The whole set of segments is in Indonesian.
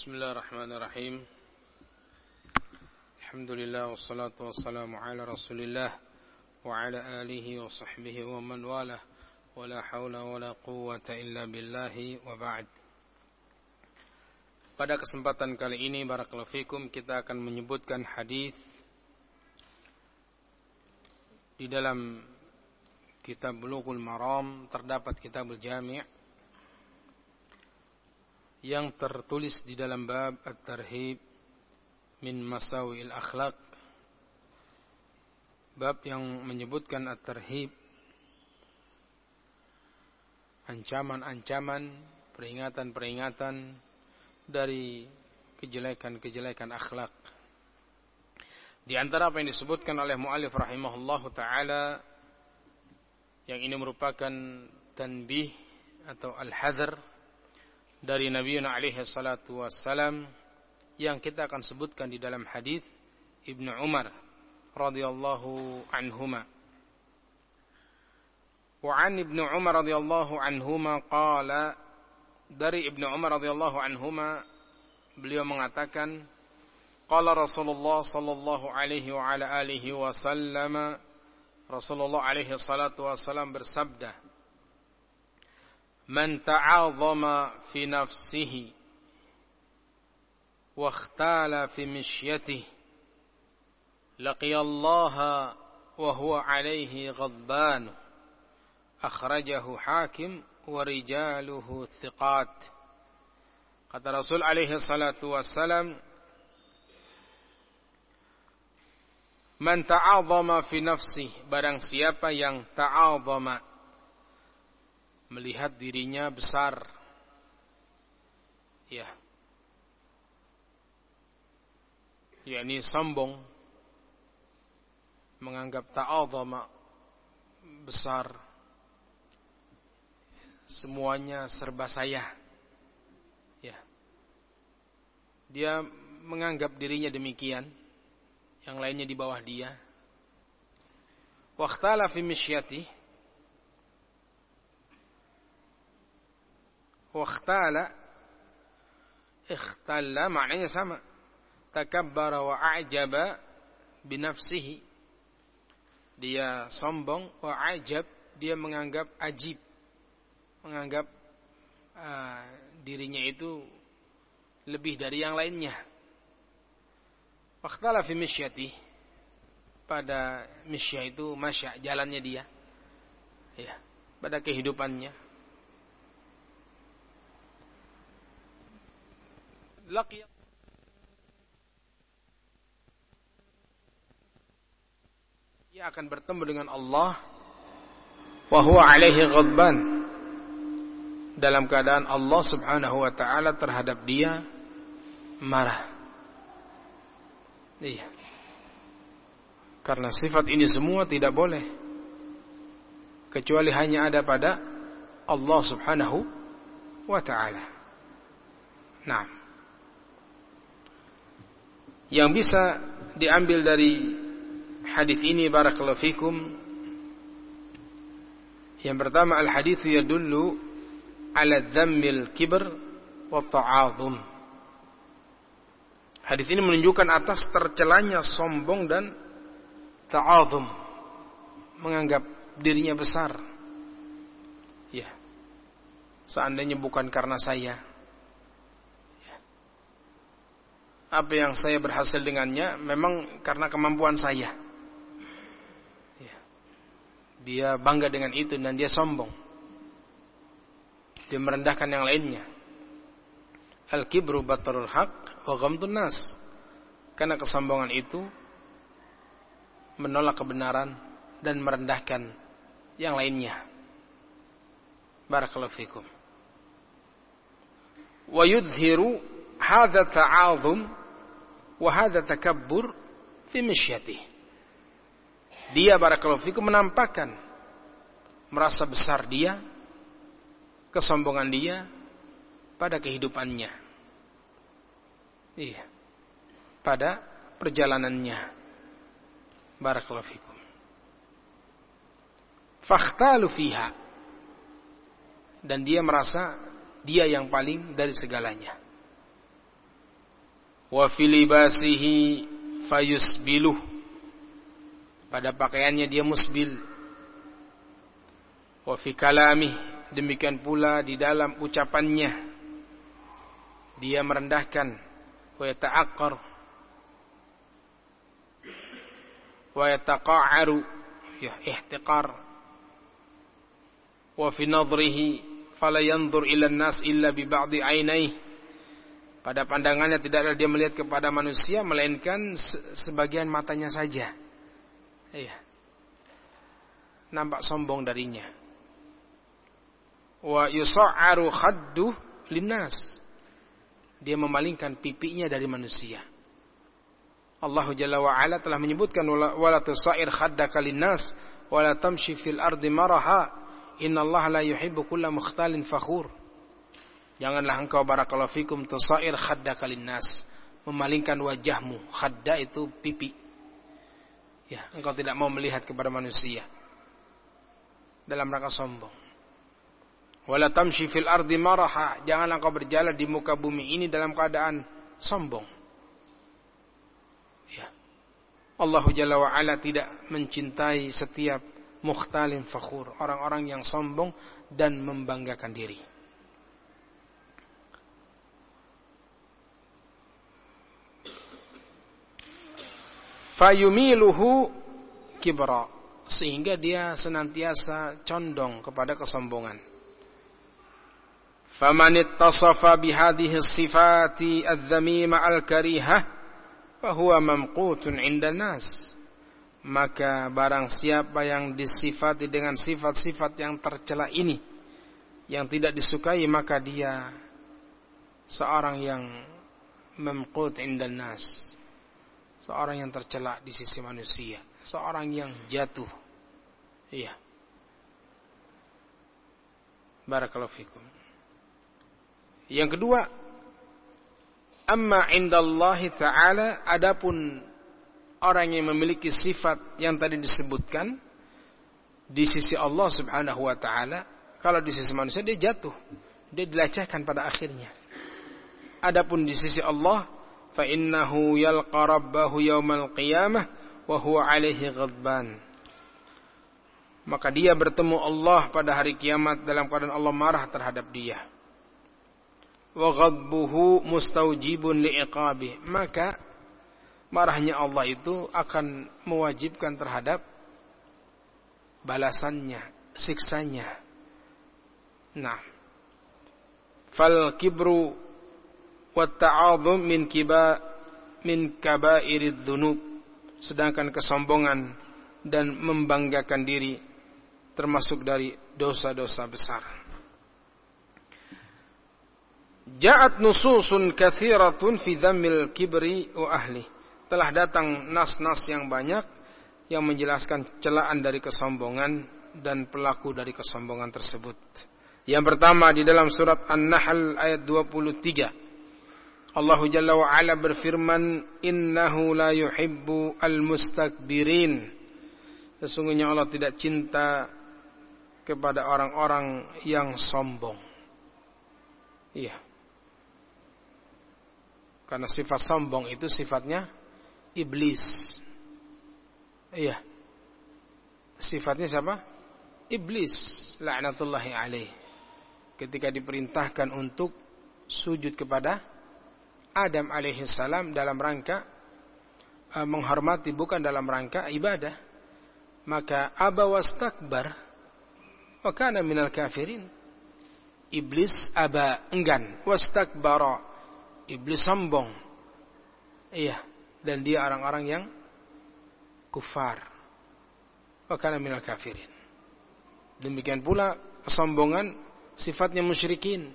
بسم الله الرحمن الرحيم الحمد لله والصلاة والسلام على رسول الله وعلى آله وصحبه ومن والاه ولا حول ولا قوة إلا بالله وبعد Pada kesempatan kali ini barakallahu fikum kita akan menyebutkan hadis di dalam kitab Bulughul Maram terdapat kitabul Jami' yang tertulis di dalam bab At-Tarhib min Masawi'il Akhlaq bab yang menyebutkan At-Tarhib ancaman-ancaman peringatan-peringatan dari kejelekan-kejelekan akhlak. Di antara apa yang disebutkan oleh muallif rahimahullahu taala yang ini merupakan tanbih atau al-hadar dari Nabi alaihi salatu wassalam yang kita akan sebutkan di dalam hadis Ibnu Umar radhiyallahu anhuma. Wa an Ibnu Umar radhiyallahu anhuma qala dari Ibnu Umar radhiyallahu anhuma beliau mengatakan qala Rasulullah sallallahu alaihi wa ala alihi wasallam Rasulullah alaihi salatu wasallam bersabda Man ta'azama fi nafsihi wa ikhtala fi mishyatihi laqiya Allah wa huwa alaihi ghadban akhrajahu hakim warijaluhu thiqat. Kata Rasul alaihi salatu wassalam, Man ta'azama fi nafsi, barang siapa yang ta'azama melihat dirinya besar. Ya. yakni sombong menganggap ta'azama besar semuanya serba saya. Ya. Dia menganggap dirinya demikian, yang lainnya di bawah dia. Waqtala fi misyati Waqtala ikhtalla maknanya sama. Takabbara wa a'jaba binafsihi. Dia sombong wa ajab, dia menganggap ajib menganggap uh, dirinya itu lebih dari yang lainnya. Waktu fi misyati pada misya itu masya jalannya dia. Ya, pada kehidupannya. Laqiya Ia akan bertemu dengan Allah wa huwa alaihi ghadban dalam keadaan Allah Subhanahu wa taala terhadap dia marah. Iya. Karena sifat ini semua tidak boleh kecuali hanya ada pada Allah Subhanahu wa taala. Nah. Yang bisa diambil dari hadis ini barakallahu fikum yang pertama al hadis yadullu ala dhammil kibr wa ta'azum. Hadis ini menunjukkan atas tercelanya sombong dan ta'azum. Menganggap dirinya besar. Ya. Seandainya bukan karena saya. Ya. Apa yang saya berhasil dengannya memang karena kemampuan saya. Ya. Dia bangga dengan itu dan dia sombong dia merendahkan yang lainnya. Al-kibru batarul haq wa ghamdun nas. Karena kesombongan itu menolak kebenaran dan merendahkan yang lainnya. Barakallahu fikum. Wa yudhiru hadha ta'azum wa hadha takabbur fi mishyatih. Dia barakallahu fikum menampakkan merasa besar dia kesombongan dia pada kehidupannya. Iya. Pada perjalanannya. Barakallahu fikum. Fakhtalu. Dan dia merasa dia yang paling dari segalanya. Wa filibasihi fayusbiluh. Pada pakaiannya dia musbil. Wa fi kalami demikian pula di dalam ucapannya. Dia merendahkan. Wa yata'aqqar. Wa yataqa'aru. Ya ihtiqar. Wa fi nadrihi fala yanzur ila an-nas illa bi ba'di 'ainaihi pada pandangannya tidak ada dia melihat kepada manusia melainkan sebagian matanya saja Iya. Nampak sombong darinya. Wa yusa'aru khaddu linnas. Dia memalingkan pipinya dari manusia. Allah Jalla wa ala telah menyebutkan wala tusair khaddaka linnas wala tamshi fil ardi maraha innallaha la yuhibbu kulla mukhtalin fakhur. Janganlah engkau barakallahu fikum tusair khaddaka linnas memalingkan wajahmu. Khadda itu pipi. Ya, engkau tidak mau melihat kepada manusia dalam rangka sombong. Wala tamshi fil ardi maraha, janganlah engkau berjalan di muka bumi ini dalam keadaan sombong. Ya. Allah Jalla wa tidak mencintai setiap mukhtalin fakhur, orang-orang yang sombong dan membanggakan diri. Fayumiluhu kibra sehingga dia senantiasa condong kepada kesombongan. Faman ittasafa bihadhihi sifati adz-dzamima al-karihah fahuwa mamqutun 'inda nas. Maka barang siapa yang disifati dengan sifat-sifat yang tercela ini yang tidak disukai maka dia seorang yang mamqut 'inda nas seorang yang tercela di sisi manusia, seorang yang jatuh. Iya. Barakallahu fikum. Yang kedua, amma indallahi ta'ala adapun orang yang memiliki sifat yang tadi disebutkan di sisi Allah Subhanahu wa taala, kalau di sisi manusia dia jatuh, dia dilecehkan pada akhirnya. Adapun di sisi Allah innahu yalqa rabbahu yaumal qiyamah wa huwa alaihi maka dia bertemu Allah pada hari kiamat dalam keadaan Allah marah terhadap dia. Wa ghadbuhu mustaujibun liiqabi maka marahnya Allah itu akan mewajibkan terhadap balasannya siksanya. Nah fal kibru wata'adhum min kiba min kaba'iriz dzunub sedangkan kesombongan dan membanggakan diri termasuk dari dosa-dosa besar Ja'at nususun kathiratun fi dhammil kibri wa ahli telah datang nas-nas yang banyak yang menjelaskan celaan dari kesombongan dan pelaku dari kesombongan tersebut. Yang pertama di dalam surat An-Nahl ayat 23. Allah Jalla wa Ala berfirman, "Innahu la yuhibbu al-mustakbirin." Sesungguhnya Allah tidak cinta kepada orang-orang yang sombong. Iya. Karena sifat sombong itu sifatnya iblis. Iya. Sifatnya siapa? Iblis. La'natullahi alaih. Ketika diperintahkan untuk sujud kepada Adam alaihi salam dalam rangka uh, menghormati bukan dalam rangka ibadah. Maka aba wastakbar wa kana minal kafirin. Iblis aba enggan wastakbara iblis sombong. Iya dan dia orang-orang yang kufar. Wa kana minal kafirin. Demikian pula kesombongan sifatnya musyrikin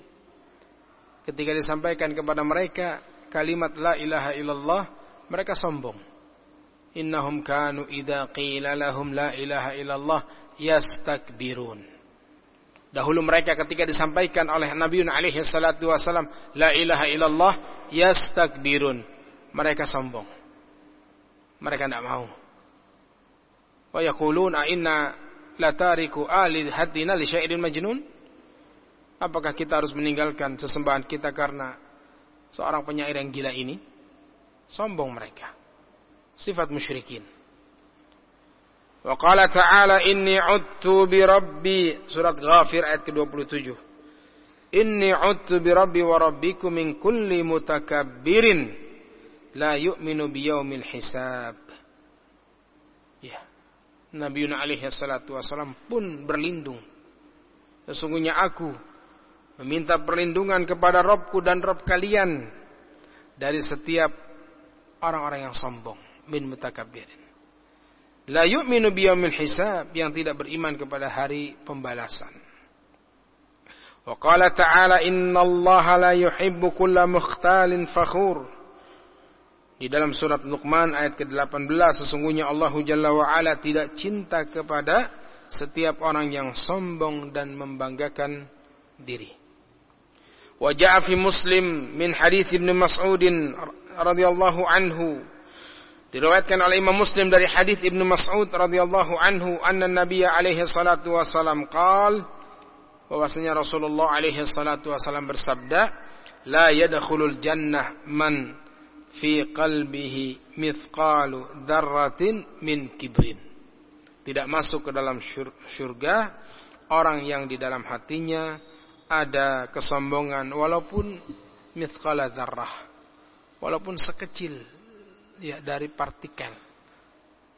ketika disampaikan kepada mereka kalimat la ilaha illallah mereka sombong. Innahum kanu idza qila lahum la ilaha illallah yastakbirun. Dahulu mereka ketika disampaikan oleh Nabi alaihi salatu wasalam la ilaha illallah yastakbirun. Mereka sombong. Mereka tidak mau. Wa yaqulun a inna la tariku ali hadina li syairin majnun Apakah kita harus meninggalkan sesembahan kita karena seorang penyair yang gila ini? Sombong mereka. Sifat musyrikin. Wa qala ta'ala inni udtu bi rabbi surat Ghafir ayat ke-27. Inni udtu bi rabbi wa rabbikum min kulli mutakabbirin la yu'minu bi yaumil hisab. Ya. Nabi alaihi salatu wasalam pun berlindung. Sesungguhnya aku meminta perlindungan kepada Robku dan Rob kalian dari setiap orang-orang yang sombong min mutakabbirin la yu'minu biyawmil hisab yang tidak beriman kepada hari pembalasan. Wa qala ta'ala innallaha la yuhibbu kulla mukhtalin fakhur. Di dalam surat Luqman ayat ke-18 sesungguhnya Allah Jalla wa ala tidak cinta kepada setiap orang yang sombong dan membanggakan diri. Wa ja'a fi Muslim min hadis Ibnu Mas'ud radhiyallahu anhu Diriwayatkan oleh Imam Muslim dari hadis Ibnu Mas'ud radhiyallahu anhu anna Nabi alaihi salatu wasalam qal bahwasanya Rasulullah alaihi salatu wasalam bersabda la yadkhulul jannah man fi qalbihi mithqalu dzarratin min kibrin. Tidak masuk ke dalam surga orang yang di dalam hatinya ada kesombongan walaupun mithqala dzarrah walaupun sekecil ya dari partikel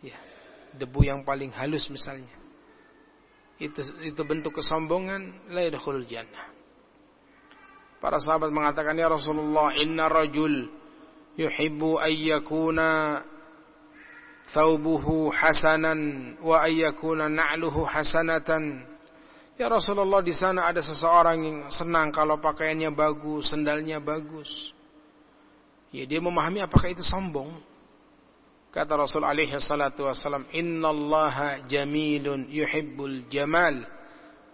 ya debu yang paling halus misalnya. Itu itu bentuk kesombongan la yadkhulul jannah. Para sahabat mengatakan ya Rasulullah inna rajul yuhibbu ayyakuna thawbuhu hasanan wa ayyakuna na'luhu hasanatan ya Rasulullah di sana ada seseorang yang senang kalau pakaiannya bagus sendalnya bagus ya dia memahami apakah itu sombong Kata Rasul alaihi salatu wassalam, "Innallaha jamilun yuhibbul jamal."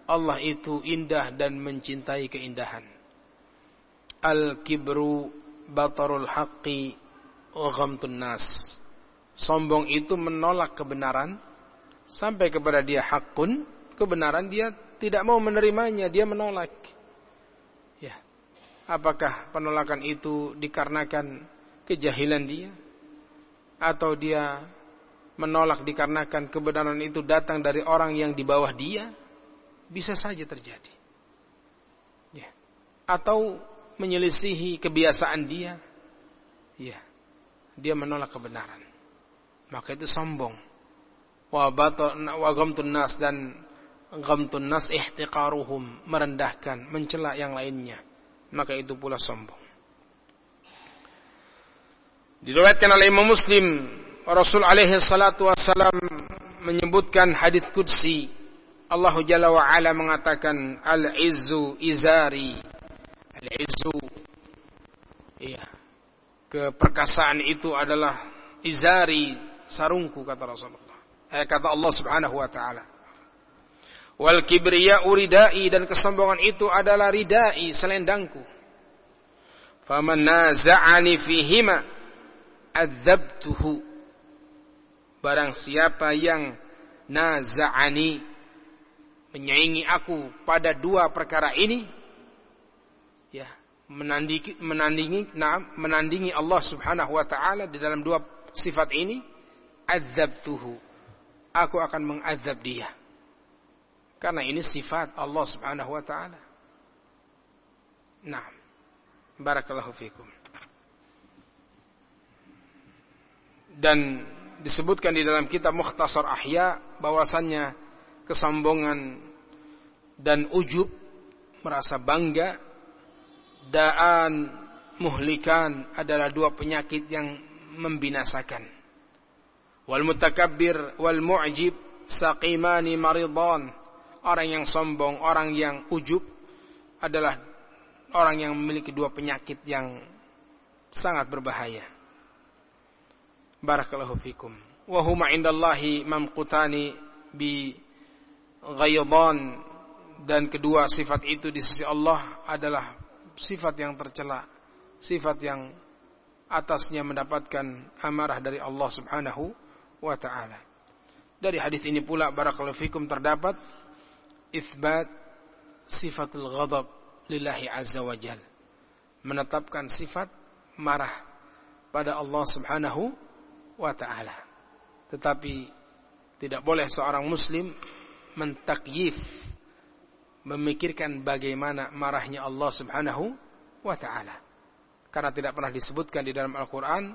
Allah itu indah dan mencintai keindahan. Al-kibru batarul haqqi ghamtun nas. Sombong itu menolak kebenaran sampai kepada dia hakun, kebenaran dia tidak mau menerimanya, dia menolak. Ya. Apakah penolakan itu dikarenakan kejahilan dia? atau dia menolak dikarenakan kebenaran itu datang dari orang yang di bawah dia, bisa saja terjadi. Ya. Atau menyelisihi kebiasaan dia, ya. Dia menolak kebenaran. Maka itu sombong. Wa nas dan ghamtun nas ihtiqaruhum, merendahkan, mencela yang lainnya. Maka itu pula sombong. Diriwayatkan oleh Imam Muslim, Rasul alaihi salatu wasalam menyebutkan hadis qudsi. Allah Jalla wa ala mengatakan al-izzu izari. Al-izzu iya. Keperkasaan itu adalah izari sarungku kata Rasulullah. Eh, kata Allah Subhanahu wa taala. Wal kibriya uridai dan kesombongan itu adalah ridai selendangku. Faman naza'ani fihima adzabtuhu. Barang siapa yang naza'ani menyaingi aku pada dua perkara ini ya menandingi menandingi nah, menandingi Allah Subhanahu wa taala di dalam dua sifat ini adzabtuhu. Aku akan mengazab dia karena ini sifat Allah Subhanahu wa taala. Nah barakallahu fikum. Dan disebutkan di dalam kitab Mukhtasar Ahya bahwasannya kesombongan dan ujub merasa bangga daan muhlikan adalah dua penyakit yang membinasakan. Wal mutakabbir wal mu'jib saqimani maridan orang yang sombong orang yang ujub adalah orang yang memiliki dua penyakit yang sangat berbahaya Barakallahu fikum. Wa huma indallahi mamqutani bi ghaydan dan kedua sifat itu di sisi Allah adalah sifat yang tercela, sifat yang atasnya mendapatkan amarah dari Allah Subhanahu wa taala. Dari hadis ini pula barakallahu fikum terdapat isbat sifatul ghadab lillahi azza wa jal. Menetapkan sifat marah pada Allah Subhanahu wa taala. Tetapi tidak boleh seorang muslim mentakyif memikirkan bagaimana marahnya Allah Subhanahu wa taala. Karena tidak pernah disebutkan di dalam Al-Qur'an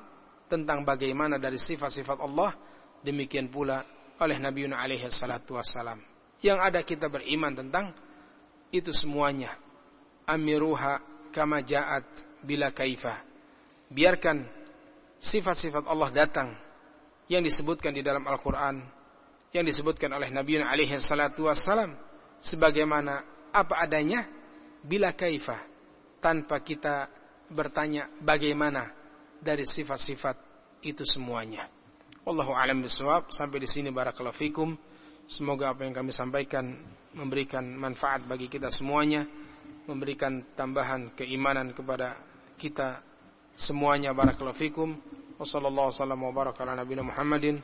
tentang bagaimana dari sifat-sifat Allah demikian pula oleh Nabi Yunus alaihi salatu wassalam. Yang ada kita beriman tentang itu semuanya. Amiruha kama ja'at bila kaifah. Biarkan sifat-sifat Allah datang yang disebutkan di dalam Al-Quran, yang disebutkan oleh Nabi alaihi salatu wassalam, sebagaimana apa adanya, bila kaifah, tanpa kita bertanya bagaimana dari sifat-sifat itu semuanya. Wallahu alam bisawab. Sampai di sini barakallahu fikum. Semoga apa yang kami sampaikan memberikan manfaat bagi kita semuanya, memberikan tambahan keimanan kepada kita semuanya barakallahu fikum. Wassallallahu wasallam wa baraka ala nabiyina Muhammadin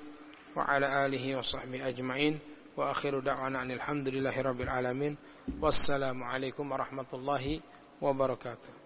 wa ala alihi wa sahbihi ajma'in. Wa akhiru da'wana alhamdulillahi rabbil alamin. Wassalamu alaikum warahmatullahi wabarakatuh.